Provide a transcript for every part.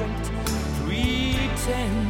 couldn't pretend.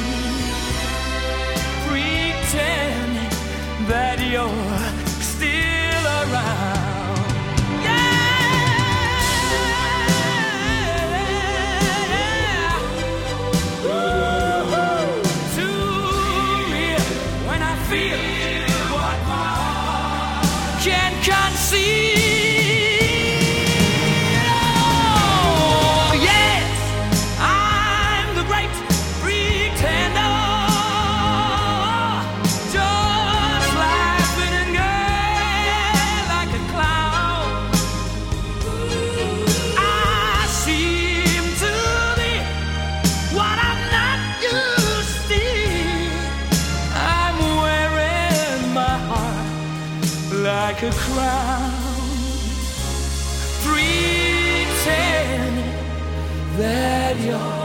see like a crown. That you're.